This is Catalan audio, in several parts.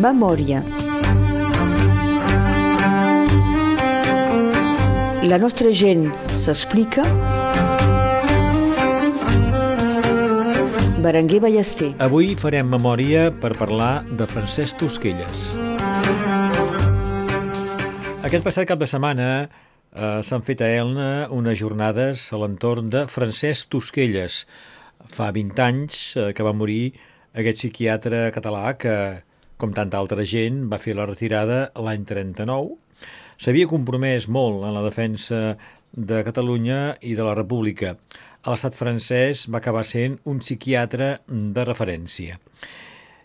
Memòria. La nostra gent s'explica. Berenguer Ballester. Avui farem memòria per parlar de Francesc Tosquelles. Aquest passat cap de setmana eh, s'han fet a Elna unes jornades a l'entorn de Francesc Tosquelles. Fa 20 anys eh, que va morir aquest psiquiatre català que, com tanta altra gent, va fer la retirada l'any 39. S'havia compromès molt en la defensa de Catalunya i de la República. A l'estat francès va acabar sent un psiquiatre de referència.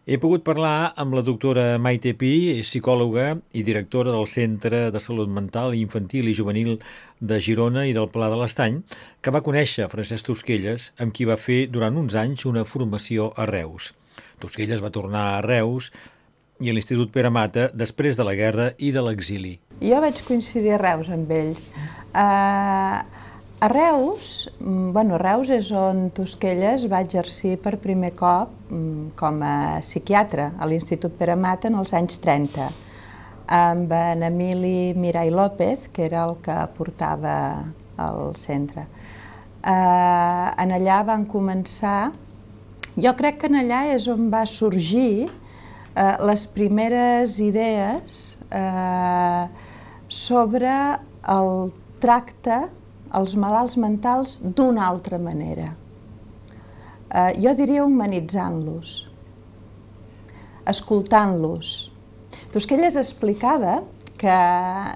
He pogut parlar amb la doctora Maite Pi, psicòloga i directora del Centre de Salut Mental Infantil i Juvenil de Girona i del Pla de l'Estany, que va conèixer Francesc Tosquelles, amb qui va fer durant uns anys una formació a Reus. Tosquelles va tornar a Reus i a l'Institut Pere Mata després de la guerra i de l'exili. Jo vaig coincidir a Reus amb ells. Uh, a Reus, mm, bueno, Reus és on Tosquelles va exercir per primer cop mm, com a psiquiatre a l'Institut Pere Mata en els anys 30 amb en Emili Mirai López, que era el que portava al centre. Eh, en allà van començar, jo crec que en allà és on va sorgir eh, les primeres idees eh, sobre el tracte els malalts mentals d'una altra manera. Eh, jo diria humanitzant-los, escoltant-los. Tosquelles explicava que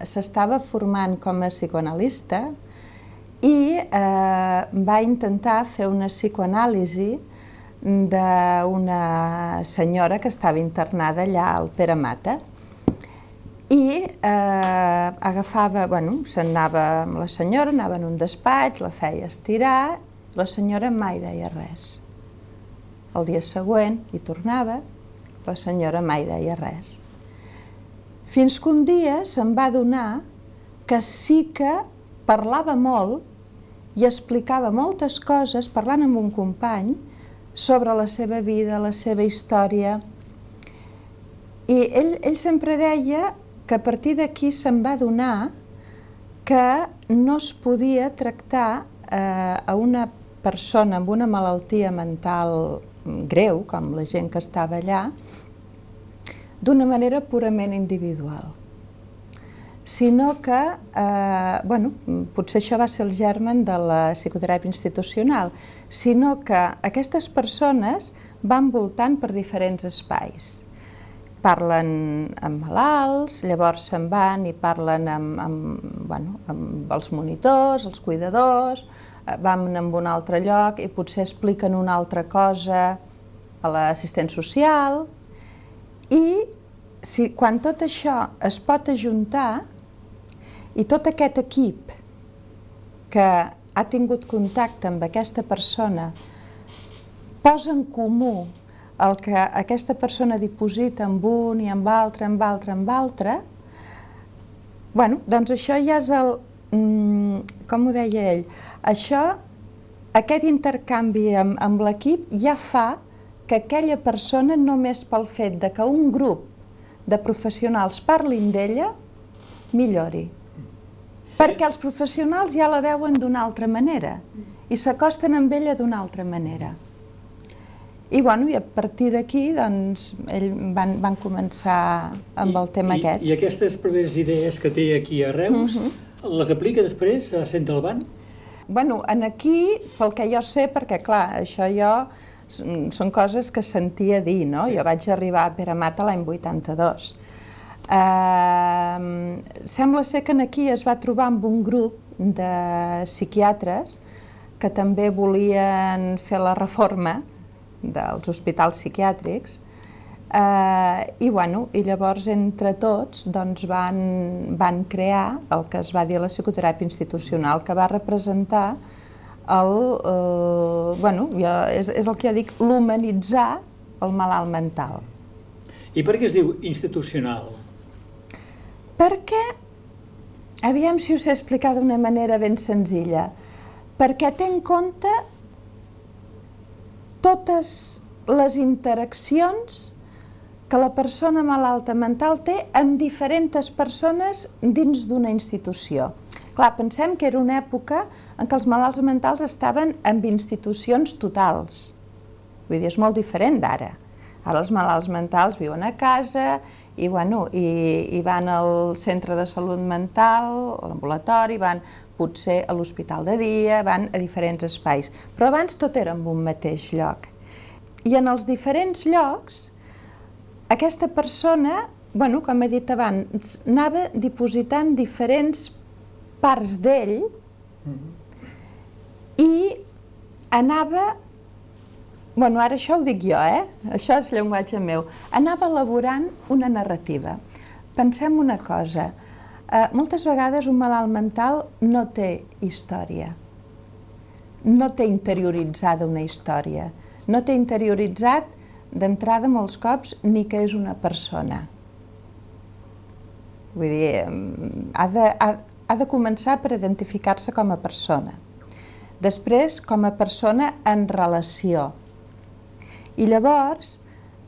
s'estava formant com a psicoanalista i eh, va intentar fer una psicoanàlisi d'una senyora que estava internada allà al Pere Mata i eh, agafava, bueno, s'anava amb la senyora, anava en un despatx, la feia estirar, la senyora mai deia res. El dia següent hi tornava, la senyora mai deia res. Fins que un dia se'n va donar que sí que parlava molt i explicava moltes coses, parlant amb un company, sobre la seva vida, la seva història. I ell, ell sempre deia que a partir d'aquí se'n va donar que no es podia tractar eh, a una persona amb una malaltia mental greu, com la gent que estava allà, d'una manera purament individual sinó que, eh, bueno, potser això va ser el germen de la psicoteràpia institucional, sinó que aquestes persones van voltant per diferents espais. Parlen amb malalts, llavors se'n van i parlen amb, amb, bueno, amb els monitors, els cuidadors, eh, van a un altre lloc i potser expliquen una altra cosa a l'assistent social. I si, quan tot això es pot ajuntar i tot aquest equip que ha tingut contacte amb aquesta persona posa en comú el que aquesta persona diposita amb un i amb altre, amb altre, amb altre, bueno, doncs això ja és el... Mm, com ho deia ell? Això, aquest intercanvi amb, amb l'equip ja fa que aquella persona, només pel fet de que un grup de professionals parlin d'ella, millori. Perquè els professionals ja la veuen d'una altra manera i s'acosten amb ella d'una altra manera. I, bueno, i a partir d'aquí doncs, ell van, van començar amb I, el tema i, aquest. I aquestes primeres idees que té aquí a Reus, uh mhm. -huh. les aplica després a Centralban? Bueno, en aquí, pel que jo sé, perquè clar, això jo són coses que sentia dir, no? Sí. Jo vaig arribar a Pere Mata l'any 82. Uh, sembla ser que aquí es va trobar amb un grup de psiquiatres que també volien fer la reforma dels hospitals psiquiàtrics, eh, i, bueno, i llavors entre tots doncs, van, van crear el que es va dir la psicoteràpia institucional, que va representar el, eh, bueno, jo, és, és el que jo dic, l'humanitzar el malalt mental. I per què es diu institucional? Perquè, aviam si us he explicat d'una manera ben senzilla, perquè té en compte totes les interaccions que la persona malalta mental té amb diferents persones dins d'una institució. Clar, pensem que era una època en què els malalts mentals estaven en institucions totals. Vull dir, és molt diferent d'ara. Ara els malalts mentals viuen a casa i, bueno, i, i van al centre de salut mental, a l'ambulatori, van potser a l'hospital de dia, van a diferents espais. Però abans tot era en un mateix lloc. I en els diferents llocs, aquesta persona, bueno, com he dit abans, anava dipositant diferents parts d'ell mm -hmm. i anava Bueno, ara això ho dic jo, eh? Això és llenguatge meu. Anava elaborant una narrativa. Pensem una cosa. Eh, moltes vegades un malalt mental no té història. No té interioritzada una història. No té interioritzat d'entrada molts cops ni que és una persona. Vull dir, ha de, ha, ha de començar per identificar-se com a persona. Després, com a persona en relació. I llavors,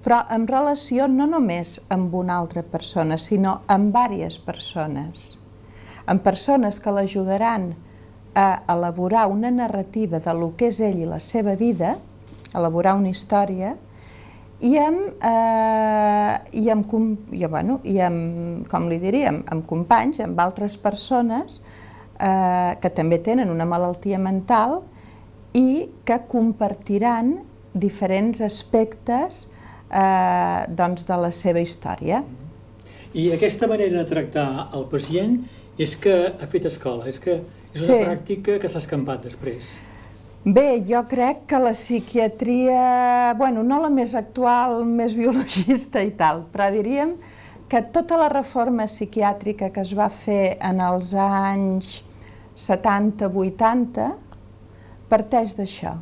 però en relació no només amb una altra persona, sinó amb diverses persones. Amb persones que l'ajudaran a elaborar una narrativa de lo que és ell i la seva vida, elaborar una història, i amb, eh, i amb, i, bueno, i amb, com li diríem, amb companys, amb altres persones eh, que també tenen una malaltia mental i que compartiran diferents aspectes eh, doncs de la seva història. I aquesta manera de tractar el pacient és que ha fet escola, és que és una sí. pràctica que s'ha escampat després. Bé, jo crec que la psiquiatria, bueno, no la més actual, més biologista i tal, però diríem que tota la reforma psiquiàtrica que es va fer en els anys 70-80 parteix d'això.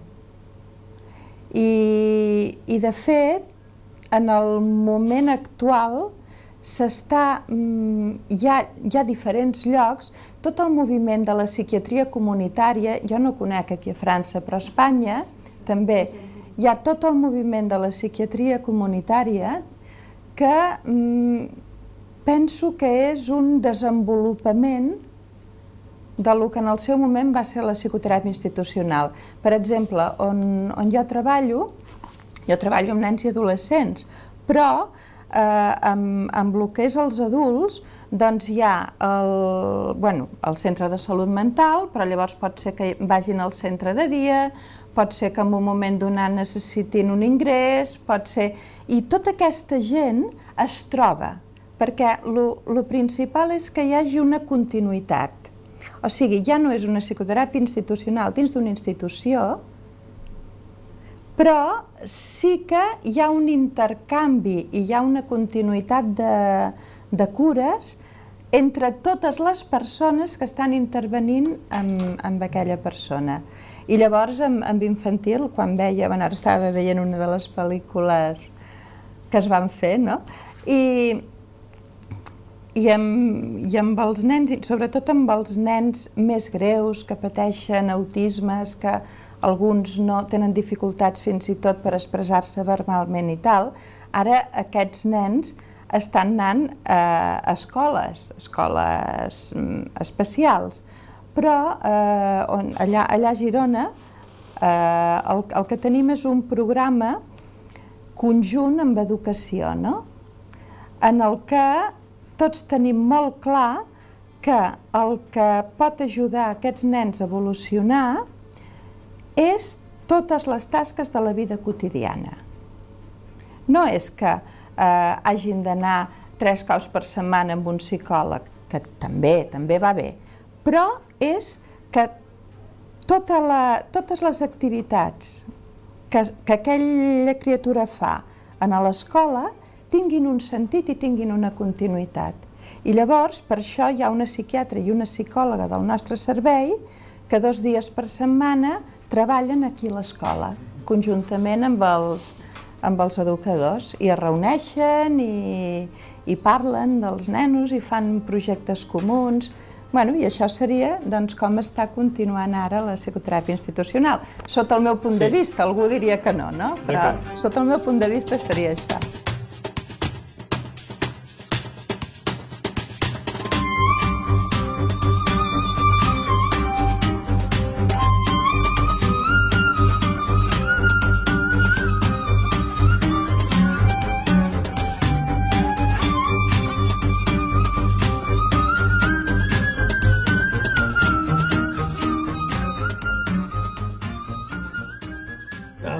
I, I, de fet, en el moment actual, s'està, mm, hi, ha, hi ha diferents llocs, tot el moviment de la psiquiatria comunitària, jo no conec aquí a França, però a Espanya també hi ha tot el moviment de la psiquiatria comunitària que mm, penso que és un desenvolupament de lo que en el seu moment va ser la psicoteràpia institucional. Per exemple, on, on jo treballo, jo treballo amb nens i adolescents, però eh, amb, amb el que és els adults, doncs hi ha el, bueno, el centre de salut mental, però llavors pot ser que vagin al centre de dia, pot ser que en un moment donat necessitin un ingrés, pot ser... I tota aquesta gent es troba, perquè el principal és que hi hagi una continuïtat. O sigui, ja no és una psicoteràpia institucional dins d'una institució, però sí que hi ha un intercanvi i hi ha una continuïtat de, de cures entre totes les persones que estan intervenint amb, amb aquella persona. I llavors, amb, amb infantil, quan veia, bueno, ara estava veient una de les pel·lícules que es van fer, no? I, i, amb, i amb els nens, sobretot amb els nens més greus que pateixen autismes, que alguns no tenen dificultats fins i tot per expressar-se verbalment i tal, ara aquests nens estan anant a escoles, escoles mm, especials, però eh, on, allà, allà a Girona eh, el, el que tenim és un programa conjunt amb educació, no? en el que tots tenim molt clar que el que pot ajudar aquests nens a evolucionar és totes les tasques de la vida quotidiana. No és que eh, hagin d'anar tres cops per setmana amb un psicòleg, que també, també va bé, però és que tota la, totes les activitats que, que aquella criatura fa a l'escola tinguin un sentit i tinguin una continuïtat. I llavors, per això hi ha una psiquiatra i una psicòloga del nostre servei que dos dies per setmana treballen aquí a l'escola, conjuntament amb els, amb els educadors, i es reuneixen i, i parlen dels nenos i fan projectes comuns. Bueno, I això seria doncs, com està continuant ara la psicoteràpia institucional. Sota el meu punt sí. de vista, algú diria que no, no? Però sota el meu punt de vista seria això.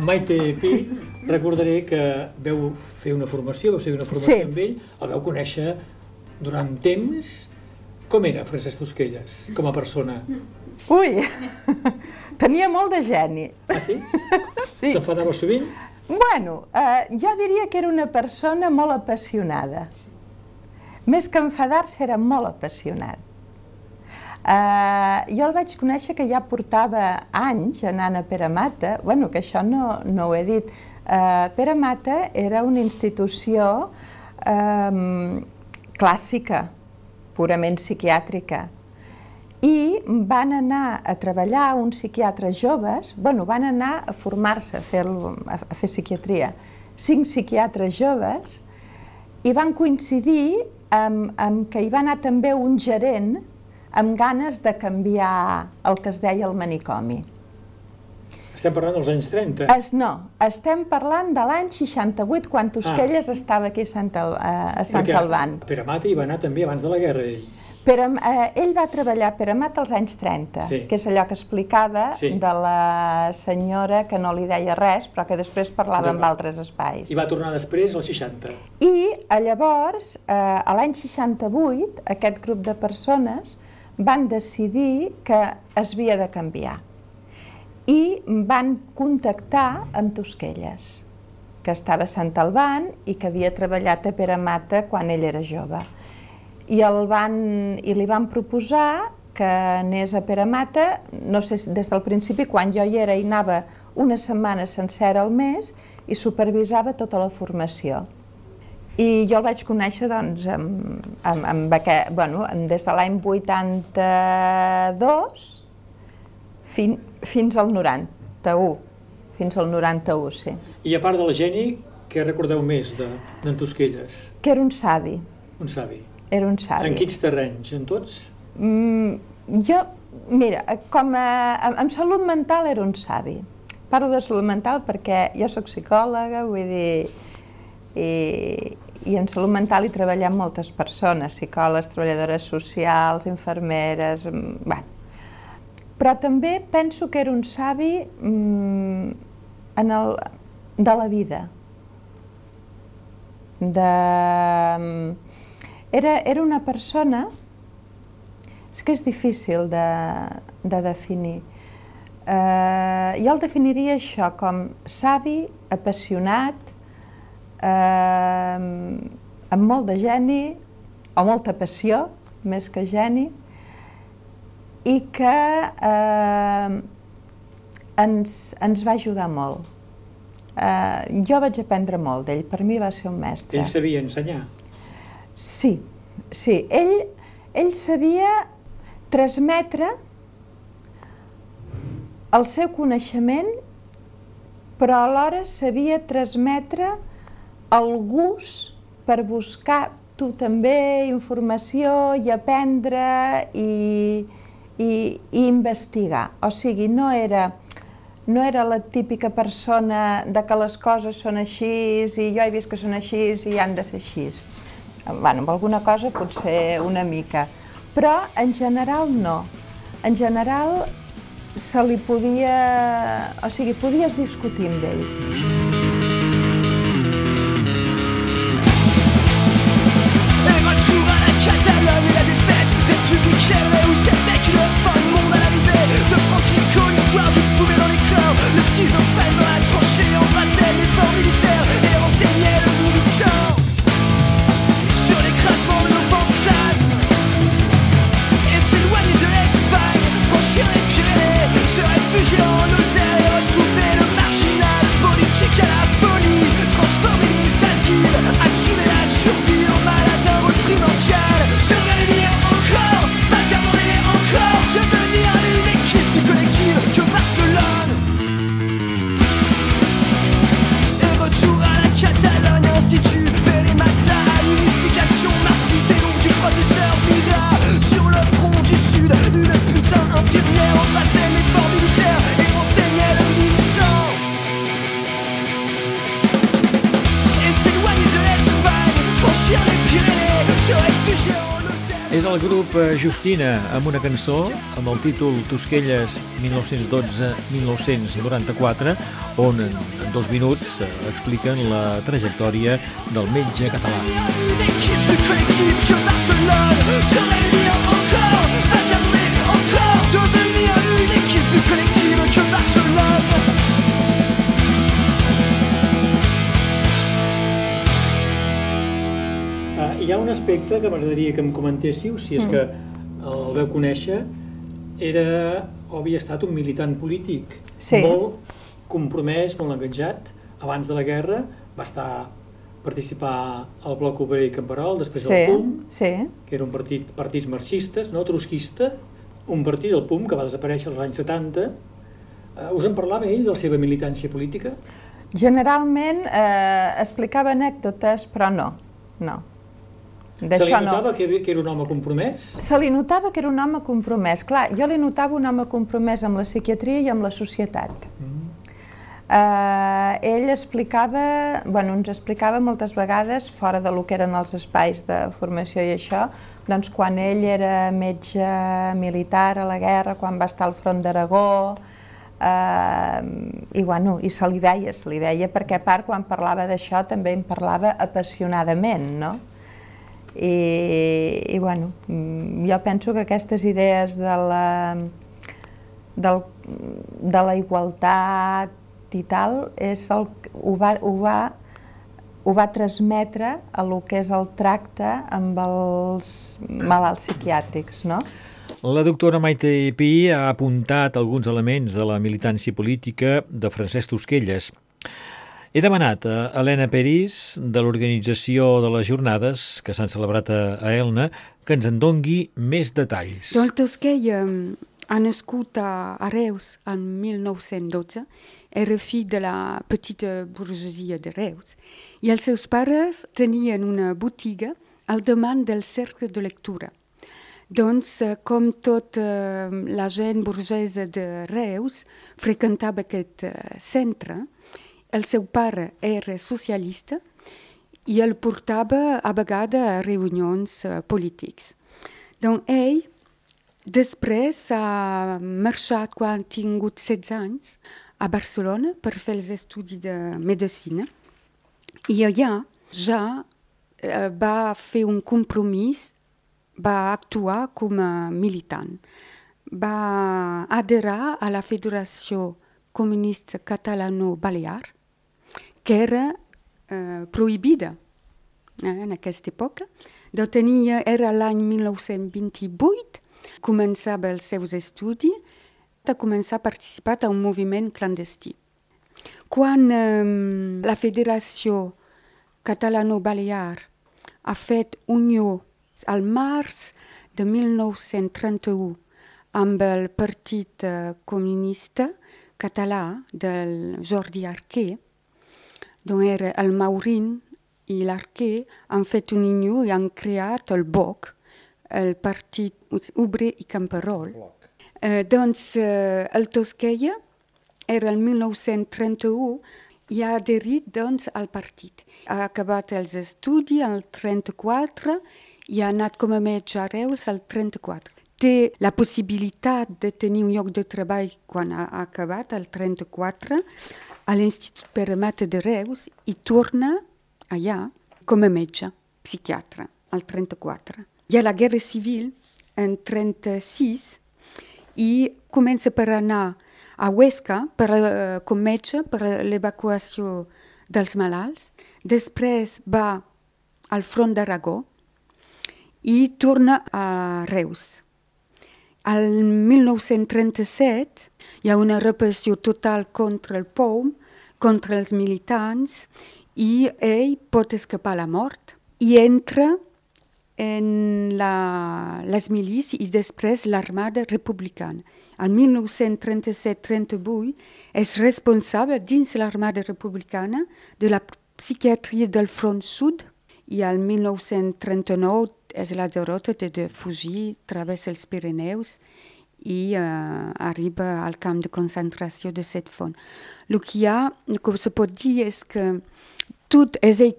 Maite Pi, recordaré que veu fer una formació, vau seguir una formació Sí. amb ell, el vau conèixer durant temps. Com era Francesc Tosquelles, com a persona? Ui, tenia molt de geni. Ah, sí? Sí. S'enfadava sovint? Bueno, eh, jo diria que era una persona molt apassionada. Més que enfadar-se, era molt apassionat. Eh, jo el vaig conèixer que ja portava anys anant a Pere Mata, bueno, que això no, no ho he dit. Eh, Pere Mata era una institució eh, clàssica, purament psiquiàtrica, i van anar a treballar uns psiquiatres joves, bueno, van anar a formar-se, a, fer, a fer psiquiatria, cinc psiquiatres joves, i van coincidir amb, amb que hi va anar també un gerent amb ganes de canviar el que es deia el manicomi. Estem parlant dels anys 30. Es, no, estem parlant de l'any 68, quan Tosquelles estava aquí a Sant, Al, a, a Sant Perquè Alban. Pere Mata hi va anar també abans de la guerra, ell. Però, eh, ell va treballar a Peramat als anys 30, Sí. que és allò que explicava Sí. de la senyora que no li deia res, però que després parlava amb altres espais. I va tornar després als 60. I eh, llavors, eh, a l'any 68, aquest grup de persones van decidir que es havia de canviar. I van contactar amb Tosquelles, que estava a Sant Alban i que havia treballat a Pere Mata quan ell era jove. I, el van, i li van proposar que anés a Pere Mata, no sé, des del principi, quan jo hi era, hi anava una setmana sencera al mes i supervisava tota la formació. I jo el vaig conèixer doncs, amb, amb, amb aquest, bueno, des de l'any 82 fin, fins al 91, fins al 91, sí. I a part del geni, què recordeu més de- d'en Tosquelles? Que era un savi, Un savi. era un savi. En quins terrenys? En tots? Mm, jo, mira, com a, amb salut mental era un savi. Parlo de salut mental perquè jo sóc psicòloga, vull dir, i, i en salut mental hi treballem moltes persones, psicòlegs, treballadores socials, infermeres, mm, bueno. Però també penso que era un savi mm, en el, de la vida. De, mm, era, era una persona és que és difícil de, de definir. Eh, jo el definiria això com savi, apassionat, eh, amb molt de geni, o molta passió, més que geni, i que eh, ens, ens va ajudar molt. Eh, jo vaig aprendre molt d'ell, per mi va ser un mestre. Ell sabia ensenyar. Sí, sí. Ell, ell sabia transmetre el seu coneixement, però alhora sabia transmetre el gust per buscar tu també informació i aprendre i, i, i investigar. O sigui, no era, no era la típica persona de que les coses són així i jo he vist que són així i han de ser així. Bueno, amb alguna cosa potser una mica, però en general no. En general se li podia... O sigui, podies discutir amb ell. Eh, Justina amb una cançó amb el títol Tosquelles 1912-1994 on en dos minuts eh, expliquen la trajectòria del metge català. Aspecte que m'agradaria que em comentéssiu, si és que el veu conèixer, era o havia estat un militant polític Sí. molt compromès, molt engatjat. Abans de la guerra va estar participar al Bloc Obrer i Camperol, després Sí, al PUM, sí. que era un partit partits marxistes, no trotskista, un partit, el PUM, que va desaparèixer als anys 70. Uh, us en parlava ell de la seva militància política? Generalment eh, explicava anècdotes, però no, no. Se li D'això no. notava que, que era un home compromès? Se li notava que era un home compromès. Clar, jo li notava un home compromès amb la psiquiatria i amb la societat. Eh, ell explicava, bueno, ens explicava moltes vegades, fora de lo que eren els espais de formació i això, doncs quan ell era metge militar a la guerra, quan va estar al front d'Aragó, eh, i, bueno, i se li veia, se li veia, perquè a part quan parlava d'això també en parlava apassionadament, no? I, i bueno, mm, jo penso que aquestes idees de la, del, de la igualtat i tal, és el, ho, va, ho, va, ho va transmetre a lo que és el tracte amb els malalts psiquiàtrics, no? La doctora Maite Pi ha apuntat alguns elements de la militància política de Francesc Tosquelles. He demanat a Helena Peris, de l'organització de les jornades que s'han celebrat a, Elna, que ens en dongui més detalls. Doncs Tosquell eh, ha nascut a, Reus en 1912, era fill de la petita burgesia de Reus, i els seus pares tenien una botiga al davant del cercle de lectura. Doncs, eh, com tota la gent burgesa de Reus freqüentava aquest eh, centre, el seu pare era socialista i el portava a vegades a reunions eh, polítics. Doncs ell després ha marxat quan ha tingut 16 anys a Barcelona per fer els estudis de medicina i allà ja eh, va fer un compromís, va actuar com a militant. Va adherar a la Federació Comunista Catalano-Balear, que era eh, prohibida eh, en aquesta època. De tenia, era l'any 1928, començava els seus estudis, de començar a participar a un moviment clandestí. Quan eh, la Federació Catalano-Balear ha fet unió al març de 1931 amb el Partit eh, Comunista Català del Jordi Arquer, d'on era el Maurin i l'Arquer, han fet un unió i han creat el BOC, el Partit Obrer i Camperol. Eh, doncs eh, el Tosquella era el 1931 i ha adherit doncs, al partit. Ha acabat els estudis al 34 i ha anat com a metge a Reus al 34. Té la possibilitat de tenir un lloc de treball quan ha acabat al 34 a l'Institut Pere Mata de Reus i torna allà com a metge, psiquiatre, al 34. Hi ha la Guerra Civil en 36 i comença per anar a Huesca per, uh, com metge per l'evacuació dels malalts. Després va al front d'Aragó i torna a Reus. Al 1937 hi ha una repressió total contra el POUM, contra els militants, i ell pot escapar a la mort i entra en la, les milícies i després l'armada republicana. En 1937-38 és responsable dins l'armada republicana de la psiquiatria del front sud i al 1939 és la derrota de, fugir, travessa els Pirineus i uh, arriba al camp de concentració de set font. El que hi ha, el que se pot dir és que tot és ell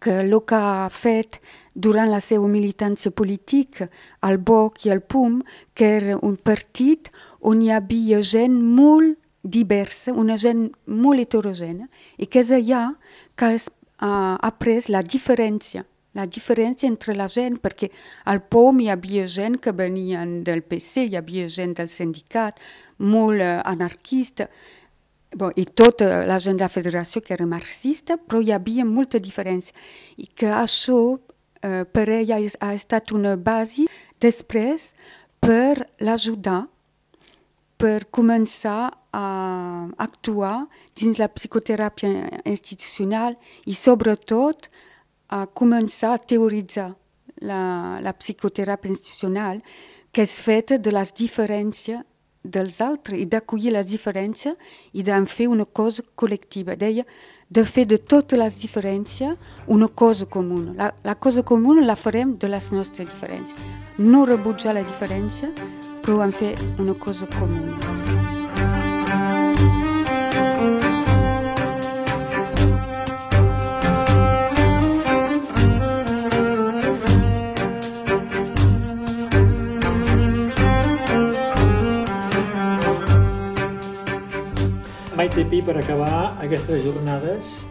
que el que ha fet durant la seva militància política al BOC i al PUM, que era un partit on hi havia gent molt diversa, una gent molt heterogènia, i que és allà que ha après la diferència la diferència entre la gent, perquè al POM hi havia gent que venien del PC, hi havia gent del sindicat, molt uh, anarquista, bon, i tota la gent de la federació que era marxista, però hi havia molta diferència. I que això uh, per ella ha estat una base després per l'ajudar per començar a actuar dins la psicoteràpia institucional i sobretot a començar a teoritzar la, la psicoteràpia institucional que és feta de les diferències dels altres i d'acollir les diferències i d'en fer una cosa col·lectiva. Deia de fer de totes les diferències una cosa comuna. La, la cosa comuna la farem de les nostres diferències. No rebutjar la diferència, però en fer una cosa comuna. Pi, per acabar aquestes jornades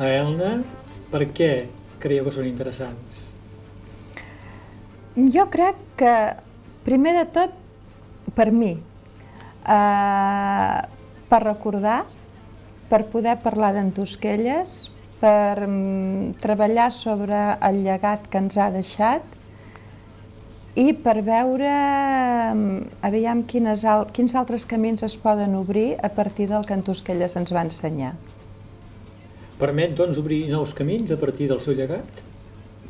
a Elna, per què creieu que són interessants? Jo crec que, primer de tot, per mi, eh, per recordar, per poder parlar d'entosquelles, per mm, treballar sobre el llegat que ens ha deixat i per veure mm, aviam quines, al, quins altres camins es poden obrir a partir del que en Tosquelles ens va ensenyar. Permet, doncs, obrir nous camins a partir del seu llegat?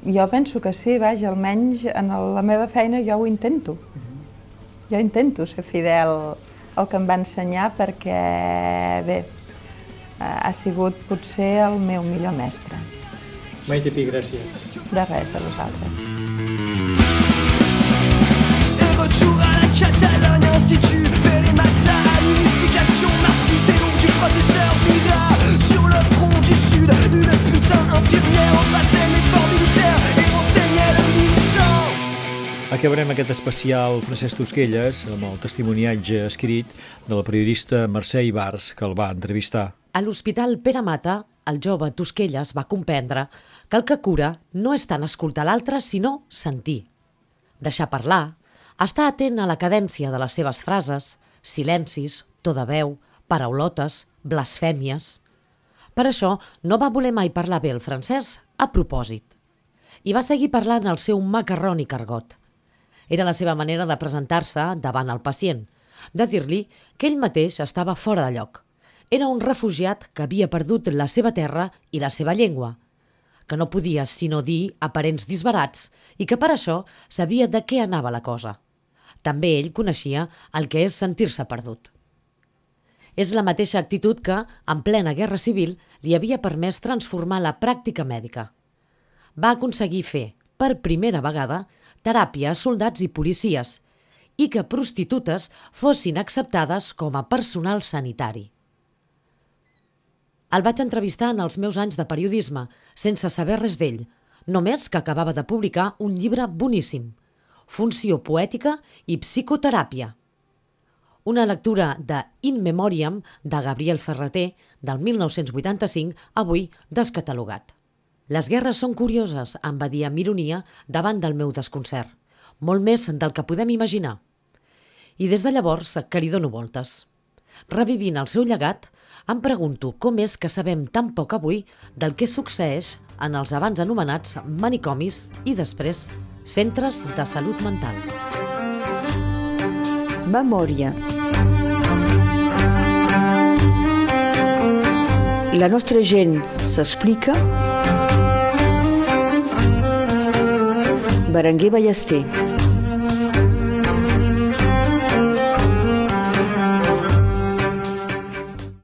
Jo penso que sí, vaja, almenys en la meva feina jo ho intento. Uh -huh. Jo intento ser fidel al que em va ensenyar perquè, bé, ha sigut potser el meu millor mestre. Maite Pi, gràcies. De res, a vosaltres. Acabarem aquest especial Francesc Tosquelles amb el testimoniatge escrit de la periodista Mercè Ibars que el va entrevistar. A l'Hospital Pere Mata, el jove Tosquelles va comprendre que el que cura no és tant escoltar l'altre, sinó sentir. Deixar parlar, està atent a la cadència de les seves frases, silencis, to de veu, paraulotes, blasfèmies. Per això no va voler mai parlar bé el francès a propòsit. I va seguir parlant el seu macarrònic argot. Era la seva manera de presentar-se davant el pacient, de dir-li que ell mateix estava fora de lloc. Era un refugiat que havia perdut la seva terra i la seva llengua, que no podia sinó dir aparents disbarats i que per això sabia de què anava la cosa. També ell coneixia el que és sentir-se perdut. És la mateixa actitud que, en plena guerra civil, li havia permès transformar la pràctica mèdica. Va aconseguir fer, per primera vegada, teràpia soldats i policies i que prostitutes fossin acceptades com a personal sanitari. El vaig entrevistar en els meus anys de periodisme, sense saber res d'ell, només que acabava de publicar un llibre boníssim – funció poètica i psicoteràpia. Una lectura de In Memoriam de Gabriel Ferreter del 1985, avui descatalogat. Les guerres són curioses, em va dir amb ironia davant del meu desconcert. Molt més del que podem imaginar. I des de llavors que li dono voltes. Revivint el seu llegat, em pregunto com és que sabem tan poc avui del que succeeix en els abans anomenats manicomis i després Centres de Salut Mental. Memòria. La nostra gent s'explica. Berenguer Ballester.